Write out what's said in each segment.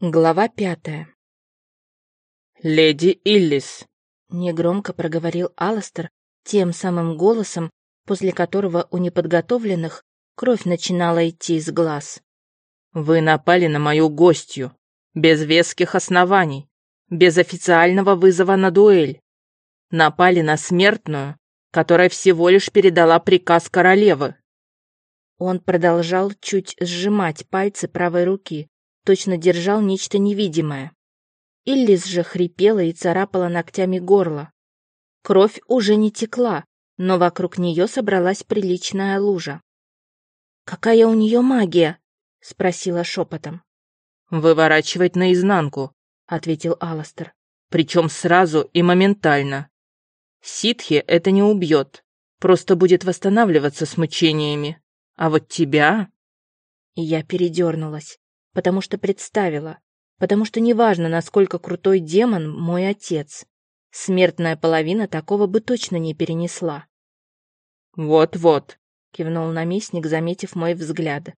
Глава пятая. «Леди Иллис», — негромко проговорил Аластер тем самым голосом, после которого у неподготовленных кровь начинала идти из глаз. «Вы напали на мою гостью, без веских оснований, без официального вызова на дуэль. Напали на смертную, которая всего лишь передала приказ королевы». Он продолжал чуть сжимать пальцы правой руки, точно держал нечто невидимое. Иллис же хрипела и царапала ногтями горло. Кровь уже не текла, но вокруг нее собралась приличная лужа. «Какая у нее магия?» — спросила шепотом. «Выворачивать наизнанку», — ответил Аластер. «Причем сразу и моментально. Ситхи это не убьет, просто будет восстанавливаться с мучениями. А вот тебя...» Я передернулась потому что представила, потому что неважно, насколько крутой демон мой отец, смертная половина такого бы точно не перенесла. «Вот-вот», — кивнул наместник, заметив мой взгляд.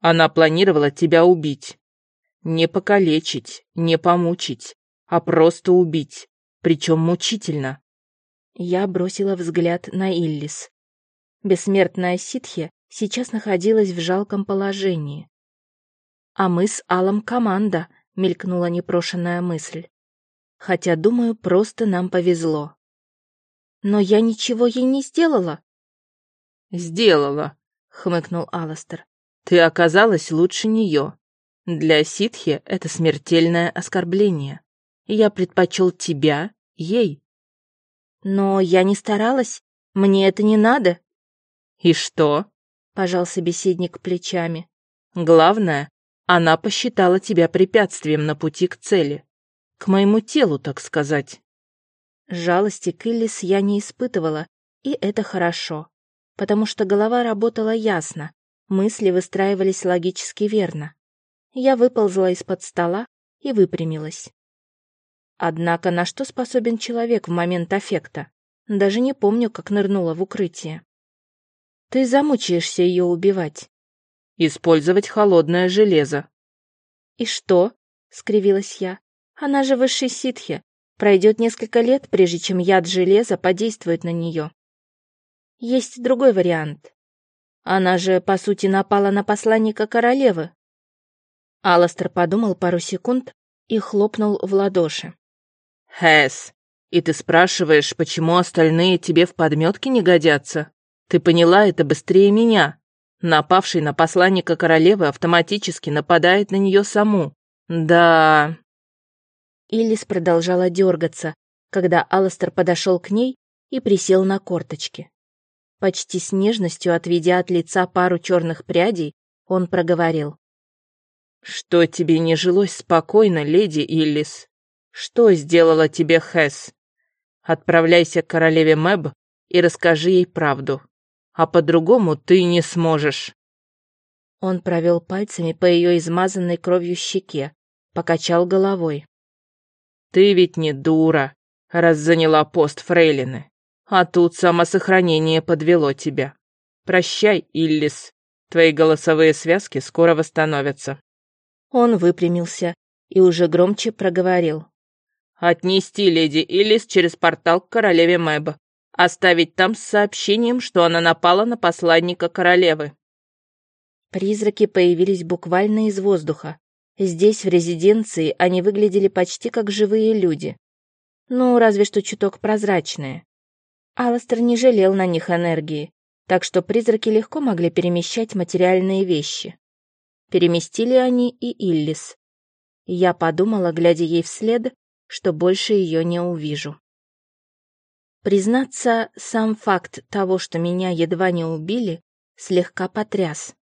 «Она планировала тебя убить. Не покалечить, не помучить, а просто убить, причем мучительно». Я бросила взгляд на Иллис. Бессмертная ситхи сейчас находилась в жалком положении. А мы с Алом команда, мелькнула непрошенная мысль. Хотя, думаю, просто нам повезло. Но я ничего ей не сделала. Сделала, хмыкнул Аластер. Ты оказалась лучше нее. Для ситхи это смертельное оскорбление. Я предпочел тебя ей. Но я не старалась. Мне это не надо. И что? Пожал собеседник плечами. Главное, она посчитала тебя препятствием на пути к цели. К моему телу, так сказать. Жалости к Иллис я не испытывала, и это хорошо, потому что голова работала ясно, мысли выстраивались логически верно. Я выползла из-под стола и выпрямилась. Однако на что способен человек в момент аффекта? Даже не помню, как нырнула в укрытие. Ты замучаешься ее убивать. Использовать холодное железо. И что? скривилась я. Она же высший ситхи. Пройдет несколько лет, прежде чем яд железа подействует на нее. Есть другой вариант. Она же, по сути, напала на посланника королевы. Аластер подумал пару секунд и хлопнул в ладоши. Хэс, и ты спрашиваешь, почему остальные тебе в подметке не годятся? Ты поняла это быстрее меня. Напавший на посланника королевы автоматически нападает на нее саму. Да. Иллис продолжала дергаться, когда Алластер подошел к ней и присел на корточки. Почти с нежностью отведя от лица пару черных прядей, он проговорил. «Что тебе не жилось спокойно, леди Иллис? Что сделала тебе Хэс? Отправляйся к королеве Мэб и расскажи ей правду а по-другому ты не сможешь». Он провел пальцами по ее измазанной кровью щеке, покачал головой. «Ты ведь не дура, раз заняла пост фрейлины, а тут самосохранение подвело тебя. Прощай, Иллис, твои голосовые связки скоро восстановятся». Он выпрямился и уже громче проговорил. «Отнести леди Иллис через портал к королеве Мэб. Оставить там с сообщением, что она напала на посланника королевы. Призраки появились буквально из воздуха. Здесь, в резиденции, они выглядели почти как живые люди. Ну, разве что чуток прозрачные. Аластер не жалел на них энергии, так что призраки легко могли перемещать материальные вещи. Переместили они и Иллис. Я подумала, глядя ей вслед, что больше ее не увижу. Признаться, сам факт того, что меня едва не убили, слегка потряс.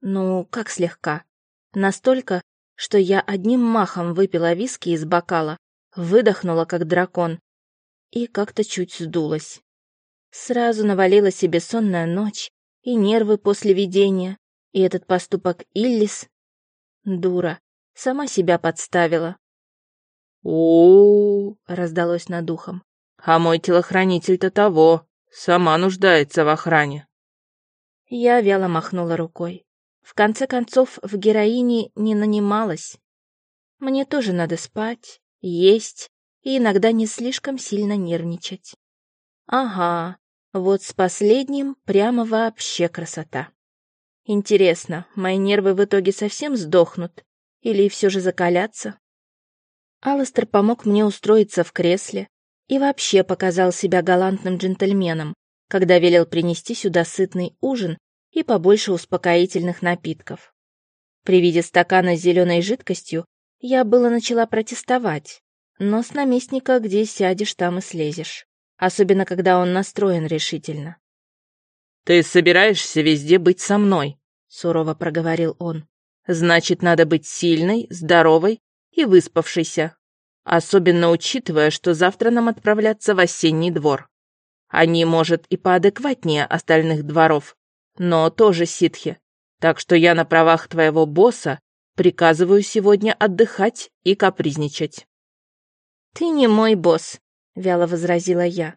Ну, как слегка? Настолько, что я одним махом выпила виски из бокала, выдохнула, как дракон, и как-то чуть сдулась. Сразу навалила себе сонная ночь и нервы после видения, и этот поступок Иллис. Дура, сама себя подставила. О, раздалось над ухом. А мой телохранитель-то того, сама нуждается в охране. Я вяло махнула рукой. В конце концов, в героине не нанималась. Мне тоже надо спать, есть и иногда не слишком сильно нервничать. Ага, вот с последним прямо вообще красота. Интересно, мои нервы в итоге совсем сдохнут или все же закалятся? Алластер помог мне устроиться в кресле и вообще показал себя галантным джентльменом, когда велел принести сюда сытный ужин и побольше успокоительных напитков. При виде стакана с зеленой жидкостью я было начала протестовать, но с наместника где сядешь, там и слезешь, особенно когда он настроен решительно. «Ты собираешься везде быть со мной», — сурово проговорил он. «Значит, надо быть сильной, здоровой и выспавшейся, особенно учитывая, что завтра нам отправляться в осенний двор. Они, может, и поадекватнее остальных дворов, но тоже ситхи. Так что я на правах твоего босса приказываю сегодня отдыхать и капризничать». «Ты не мой босс», — вяло возразила я.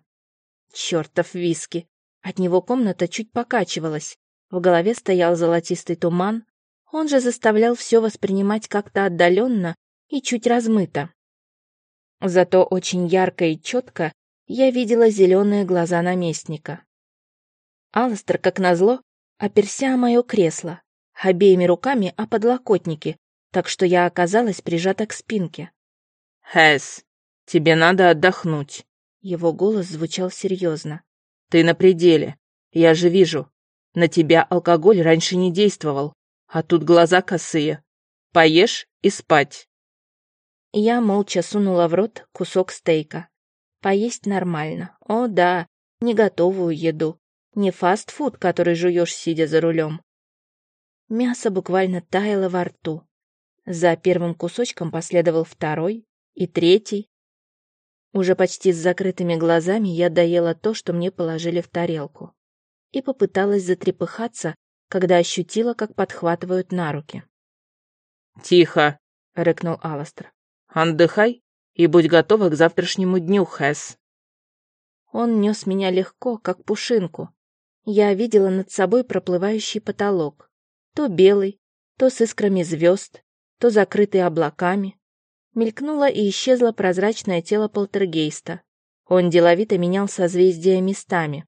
Чёртов виски. От него комната чуть покачивалась. В голове стоял золотистый туман. Он же заставлял все воспринимать как-то отдаленно и чуть размыто. Зато очень ярко и четко я видела зеленые глаза наместника. Алластер, как назло, оперся о мое кресло, обеими руками о подлокотники, так что я оказалась прижата к спинке. «Хэс, тебе надо отдохнуть». Его голос звучал серьезно. «Ты на пределе. Я же вижу. На тебя алкоголь раньше не действовал, а тут глаза косые. Поешь и спать». Я молча сунула в рот кусок стейка. Поесть нормально. О, да, не готовую еду. Не фастфуд, который жуешь, сидя за рулем. Мясо буквально таяло во рту. За первым кусочком последовал второй и третий. Уже почти с закрытыми глазами я доела то, что мне положили в тарелку. И попыталась затрепыхаться, когда ощутила, как подхватывают на руки. «Тихо!» — рыкнул Аластер. «Отдыхай и будь готова к завтрашнему дню, Хэс». Он нес меня легко, как пушинку. Я видела над собой проплывающий потолок. То белый, то с искрами звезд, то закрытый облаками. Мелькнуло и исчезло прозрачное тело полтергейста. Он деловито менял созвездия местами.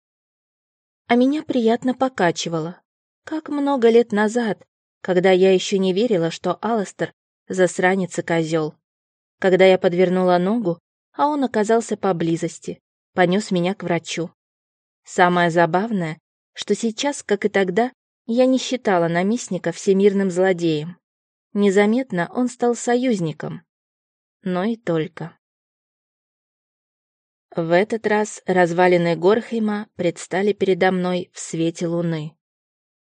А меня приятно покачивало. Как много лет назад, когда я еще не верила, что Аластер — засранец и козел когда я подвернула ногу, а он оказался поблизости, понес меня к врачу. Самое забавное, что сейчас, как и тогда, я не считала наместника всемирным злодеем. Незаметно он стал союзником. Но и только. В этот раз развалины Горхейма предстали передо мной в свете луны.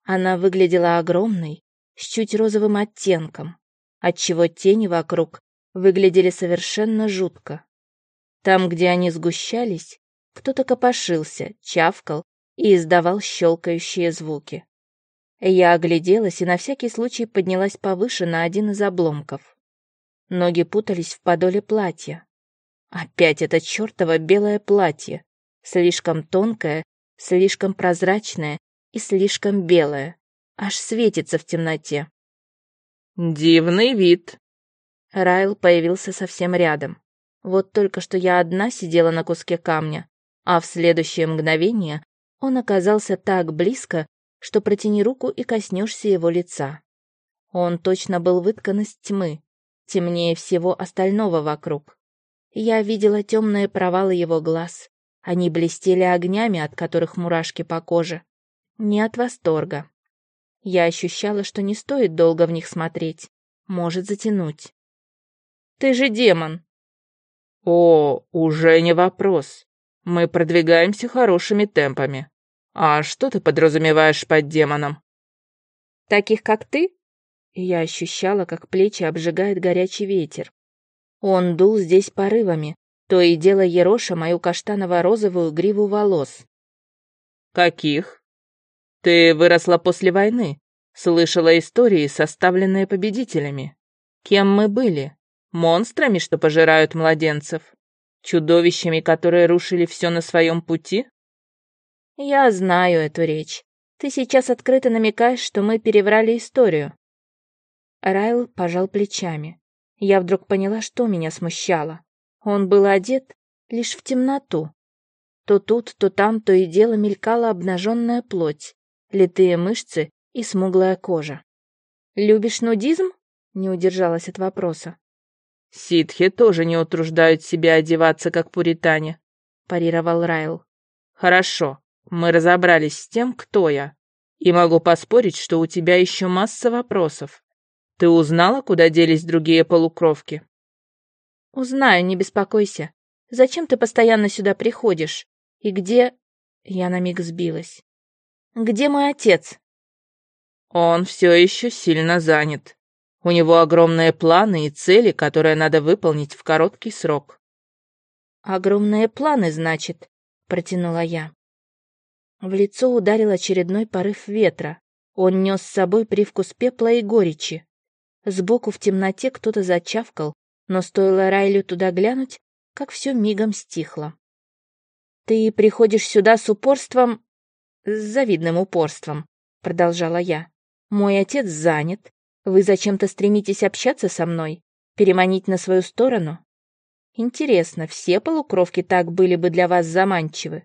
Она выглядела огромной, с чуть розовым оттенком, отчего тени вокруг выглядели совершенно жутко. Там, где они сгущались, кто-то копошился, чавкал и издавал щелкающие звуки. Я огляделась и на всякий случай поднялась повыше на один из обломков. Ноги путались в подоле платья. Опять это чертово белое платье, слишком тонкое, слишком прозрачное и слишком белое, аж светится в темноте. «Дивный вид», Райл появился совсем рядом. Вот только что я одна сидела на куске камня, а в следующее мгновение он оказался так близко, что протяни руку и коснешься его лица. Он точно был выткан из тьмы, темнее всего остального вокруг. Я видела темные провалы его глаз. Они блестели огнями, от которых мурашки по коже. Не от восторга. Я ощущала, что не стоит долго в них смотреть. Может затянуть. Ты же демон. О, уже не вопрос. Мы продвигаемся хорошими темпами. А что ты подразумеваешь под демоном? Таких, как ты? Я ощущала, как плечи обжигает горячий ветер. Он дул здесь порывами, то и дело ероша мою каштаново-розовую гриву волос. Каких? Ты выросла после войны, слышала истории, составленные победителями. Кем мы были? Монстрами, что пожирают младенцев? Чудовищами, которые рушили все на своем пути? Я знаю эту речь. Ты сейчас открыто намекаешь, что мы переврали историю. Райл пожал плечами. Я вдруг поняла, что меня смущало. Он был одет лишь в темноту. То тут, то там, то и дело мелькала обнаженная плоть, литые мышцы и смуглая кожа. «Любишь нудизм?» — не удержалась от вопроса. «Ситхи тоже не утруждают себя одеваться, как пуритане», — парировал Райл. «Хорошо, мы разобрались с тем, кто я. И могу поспорить, что у тебя еще масса вопросов. Ты узнала, куда делись другие полукровки?» «Узнаю, не беспокойся. Зачем ты постоянно сюда приходишь? И где...» Я на миг сбилась. «Где мой отец?» «Он все еще сильно занят. У него огромные планы и цели, которые надо выполнить в короткий срок». «Огромные планы, значит», — протянула я. В лицо ударил очередной порыв ветра. Он нес с собой привкус пепла и горечи. Сбоку в темноте кто-то зачавкал, но стоило Райлю туда глянуть, как все мигом стихло. «Ты приходишь сюда с упорством...» «С завидным упорством», — продолжала я. «Мой отец занят, вы зачем-то стремитесь общаться со мной? Переманить на свою сторону? Интересно, все полукровки так были бы для вас заманчивы?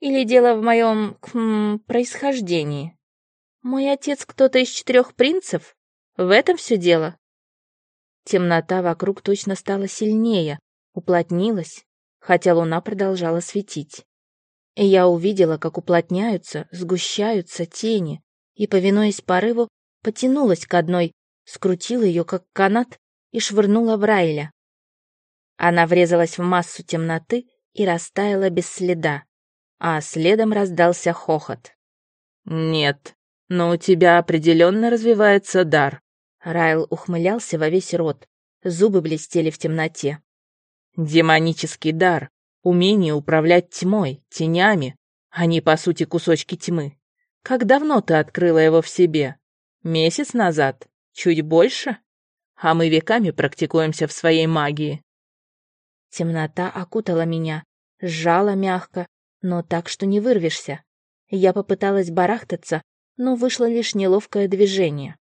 Или дело в моем хм, происхождении? Мой отец кто-то из четырех принцев? В этом все дело? Темнота вокруг точно стала сильнее, уплотнилась, хотя луна продолжала светить. И я увидела, как уплотняются, сгущаются тени, и, повинуясь порыву, потянулась к одной, скрутила ее как канат и швырнула в Райля. Она врезалась в массу темноты и растаяла без следа, а следом раздался хохот. «Нет, но у тебя определенно развивается дар». Райл ухмылялся во весь рот, зубы блестели в темноте. «Демонический дар, умение управлять тьмой, тенями, они, по сути, кусочки тьмы. Как давно ты открыла его в себе? Месяц назад? Чуть больше? А мы веками практикуемся в своей магии. Темнота окутала меня, сжала мягко, но так, что не вырвешься. Я попыталась барахтаться, но вышло лишь неловкое движение.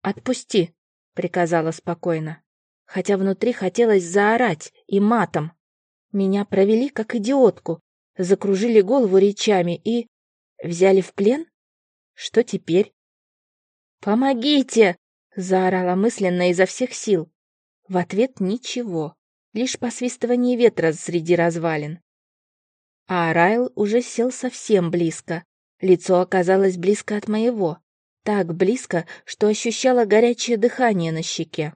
«Отпусти», — приказала спокойно, хотя внутри хотелось заорать и матом. Меня провели как идиотку, закружили голову речами и... Взяли в плен? Что теперь? «Помогите!» — заорала мысленно изо всех сил. В ответ ничего, лишь посвистывание ветра среди развалин. А Райл уже сел совсем близко. Лицо оказалось близко от моего. Так близко, что ощущала горячее дыхание на щеке.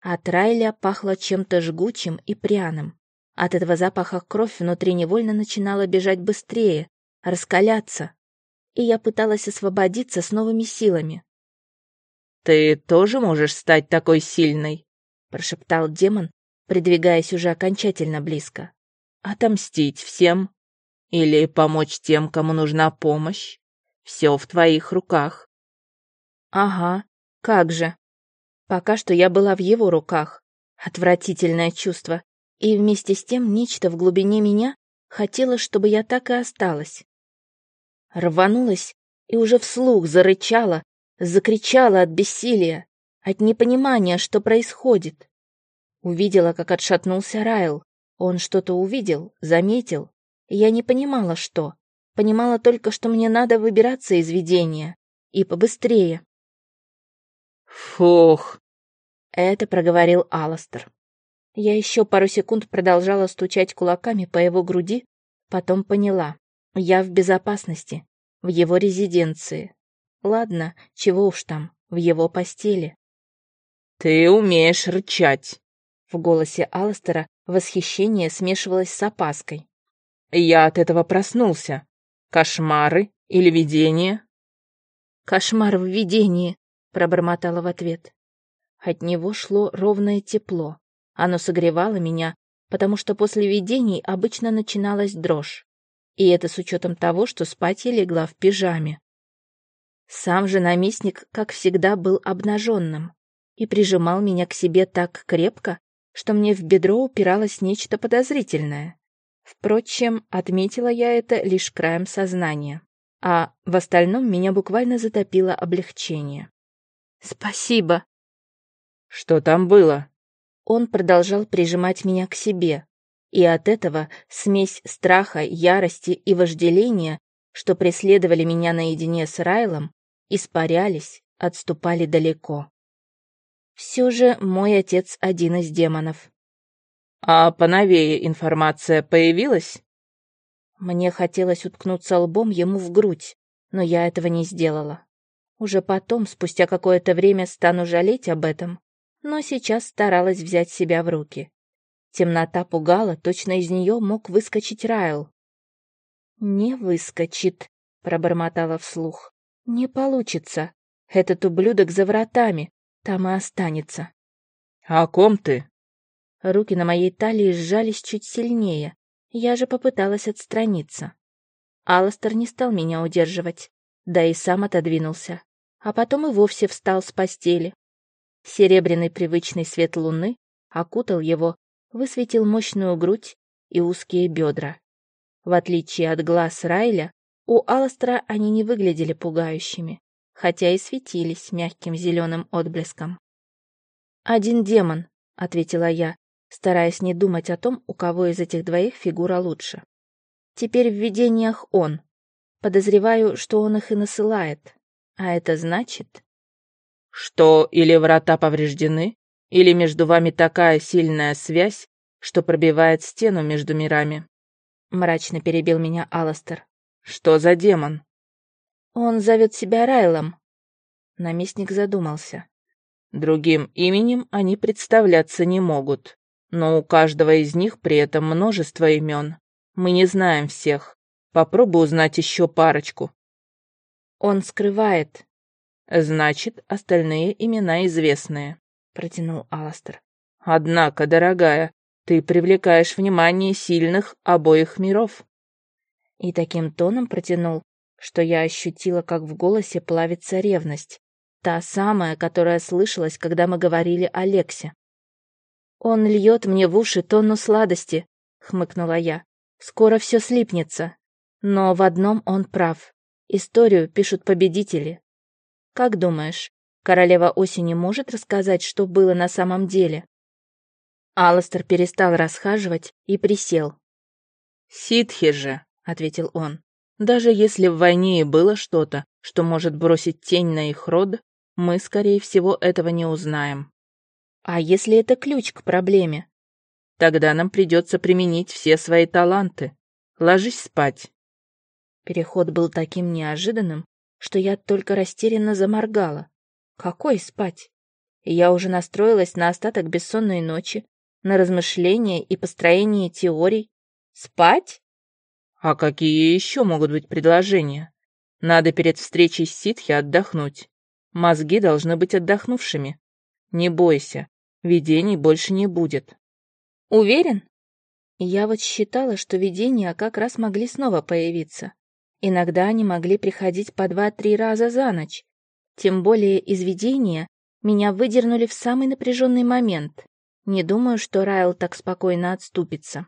От Райля пахло чем-то жгучим и пряным. От этого запаха кровь внутри невольно начинала бежать быстрее, раскаляться, и я пыталась освободиться с новыми силами. «Ты тоже можешь стать такой сильной?» — прошептал демон, придвигаясь уже окончательно близко. «Отомстить всем? Или помочь тем, кому нужна помощь? Все в твоих руках». «Ага, как же. Пока что я была в его руках. Отвратительное чувство. И вместе с тем нечто в глубине меня хотело, чтобы я так и осталась рванулась и уже вслух зарычала, закричала от бессилия, от непонимания, что происходит. Увидела, как отшатнулся Райл. Он что-то увидел, заметил. Я не понимала, что. Понимала только, что мне надо выбираться из видения. И побыстрее. «Фух!» — это проговорил Аластер. Я еще пару секунд продолжала стучать кулаками по его груди, потом поняла. Я в безопасности, в его резиденции. Ладно, чего уж там, в его постели. «Ты умеешь рычать!» В голосе Алстера восхищение смешивалось с опаской. «Я от этого проснулся. Кошмары или видения?» «Кошмар в видении», — пробормотала в ответ. От него шло ровное тепло. Оно согревало меня, потому что после видений обычно начиналась дрожь. И это с учетом того, что спать я легла в пижаме. Сам же наместник, как всегда, был обнаженным и прижимал меня к себе так крепко, что мне в бедро упиралось нечто подозрительное. Впрочем, отметила я это лишь краем сознания, а в остальном меня буквально затопило облегчение. «Спасибо!» Что там было? Он продолжал прижимать меня к себе, и от этого смесь страха, ярости и вожделения, что преследовали меня наедине с Райлом, испарялись, отступали далеко. Все же мой отец один из демонов. А поновее информация появилась? Мне хотелось уткнуться лбом ему в грудь, но я этого не сделала. Уже потом, спустя какое-то время, стану жалеть об этом, но сейчас старалась взять себя в руки. Темнота пугала, точно из нее мог выскочить Райл. «Не выскочит», — пробормотала вслух. «Не получится. Этот ублюдок за вратами, там и останется». «О ком ты?» Руки на моей талии сжались чуть сильнее. Я же попыталась отстраниться. Алластер не стал меня удерживать, да и сам отодвинулся, а потом и вовсе встал с постели. Серебряный привычный свет луны окутал его, высветил мощную грудь и узкие бедра. В отличие от глаз Райля, у Алластера они не выглядели пугающими, хотя и светились мягким зеленым отблеском. «Один демон», — ответила я, стараясь не думать о том, у кого из этих двоих фигура лучше. Теперь в видениях он. Подозреваю, что он их и насылает. А это значит... Что или врата повреждены, или между вами такая сильная связь, что пробивает стену между мирами. Мрачно перебил меня Аластер. Что за демон? Он зовет себя Райлом. Наместник задумался. Другим именем они представляться не могут. Но у каждого из них при этом множество имен. Мы не знаем всех. Попробуй узнать еще парочку. Он скрывает. Значит, остальные имена известные, протянул Аластер. Однако, дорогая, ты привлекаешь внимание сильных обоих миров. И таким тоном протянул, что я ощутила, как в голосе плавится ревность. Та самая, которая слышалась, когда мы говорили о Лексе. «Он льет мне в уши тонну сладости», — хмыкнула я. «Скоро все слипнется. Но в одном он прав. Историю пишут победители. Как думаешь, королева осени может рассказать, что было на самом деле?» Алластер перестал расхаживать и присел. «Ситхи же», — ответил он. «Даже если в войне и было что-то, что может бросить тень на их род, мы, скорее всего, этого не узнаем. А если это ключ к проблеме? Тогда нам придется применить все свои таланты. Ложись спать. Переход был таким неожиданным, что я только растерянно заморгала. Какой спать? Я уже настроилась на остаток бессонной ночи, на размышления и построение теорий. Спать? А какие еще могут быть предложения? Надо перед встречей с ситхи отдохнуть. Мозги должны быть отдохнувшими. Не бойся, Видений больше не будет. Уверен? Я вот считала, что видения как раз могли снова появиться. Иногда они могли приходить по два-три раза за ночь. Тем более из видения меня выдернули в самый напряженный момент. Не думаю, что Райл так спокойно отступится.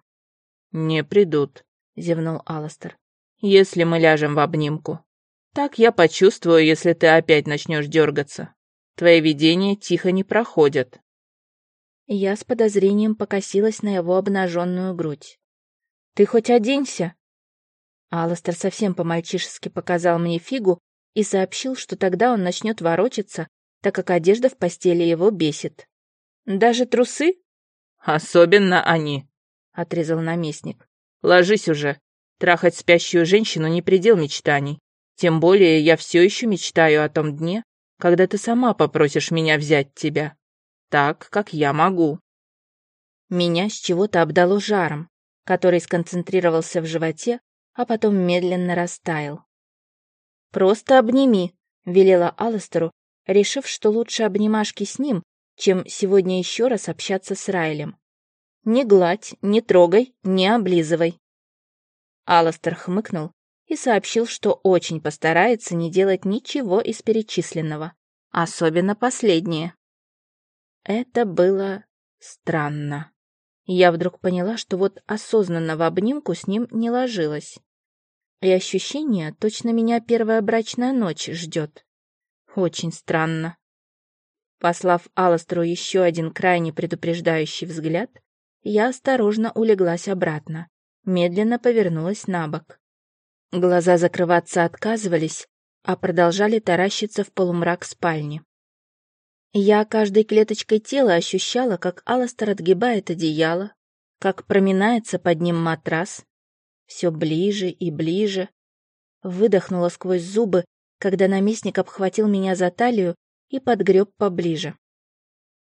«Не придут», — зевнул Аластер. «Если мы ляжем в обнимку. Так я почувствую, если ты опять начнешь дергаться. Твои видения тихо не проходят». Я с подозрением покосилась на его обнаженную грудь. «Ты хоть оденься!» Алластер совсем по-мальчишески показал мне фигу и сообщил, что тогда он начнет ворочаться, так как одежда в постели его бесит. «Даже трусы?» «Особенно они», — отрезал наместник. «Ложись уже. Трахать спящую женщину не предел мечтаний. Тем более я все еще мечтаю о том дне, когда ты сама попросишь меня взять тебя так, как я могу. Меня с чего-то обдало жаром, который сконцентрировался в животе, а потом медленно растаял. «Просто обними», — велела Алластеру, решив, что лучше обнимашки с ним, чем сегодня еще раз общаться с Райлем. «Не гладь, не трогай, не облизывай». Алластер хмыкнул и сообщил, что очень постарается не делать ничего из перечисленного, особенно последнее. Это было странно. Я вдруг поняла, что вот осознанно в обнимку с ним не ложилась. И ощущение, точно меня первая брачная ночь ждет. Очень странно. Послав Аластру еще один крайне предупреждающий взгляд, я осторожно улеглась обратно, медленно повернулась на бок. Глаза закрываться отказывались, а продолжали таращиться в полумрак спальни. Я каждой клеточкой тела ощущала, как Аластер отгибает одеяло, как проминается под ним матрас. Все ближе и ближе. Выдохнула сквозь зубы, когда наместник обхватил меня за талию и подгреб поближе.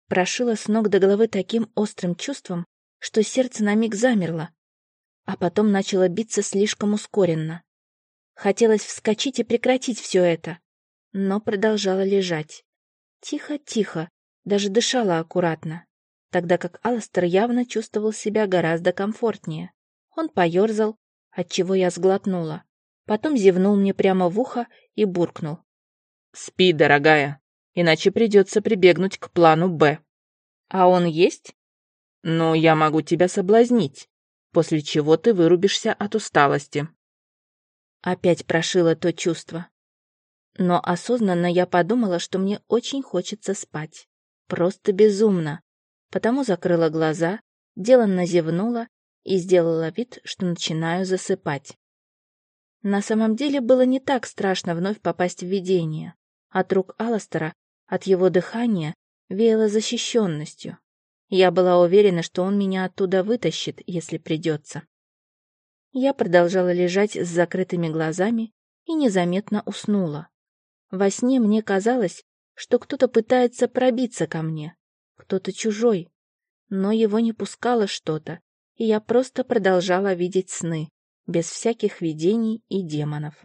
Прошила с ног до головы таким острым чувством, что сердце на миг замерло, а потом начало биться слишком ускоренно. Хотелось вскочить и прекратить все это, но продолжала лежать. Тихо-тихо, даже дышала аккуратно, тогда как Алластер явно чувствовал себя гораздо комфортнее. Он поерзал, отчего я сглотнула. Потом зевнул мне прямо в ухо и буркнул. «Спи, дорогая, иначе придется прибегнуть к плану «Б». «А он есть?» «Но я могу тебя соблазнить, после чего ты вырубишься от усталости». Опять прошило то чувство. Но осознанно я подумала, что мне очень хочется спать. Просто безумно. Потому закрыла глаза, деланно зевнула и сделала вид, что начинаю засыпать. На самом деле было не так страшно вновь попасть в видение. От рук Алластера, от его дыхания веяло защищенностью. Я была уверена, что он меня оттуда вытащит, если придется. Я продолжала лежать с закрытыми глазами и незаметно уснула. Во сне мне казалось, что кто-то пытается пробиться ко мне, кто-то чужой, но его не пускало что-то, и я просто продолжала видеть сны, без всяких видений и демонов.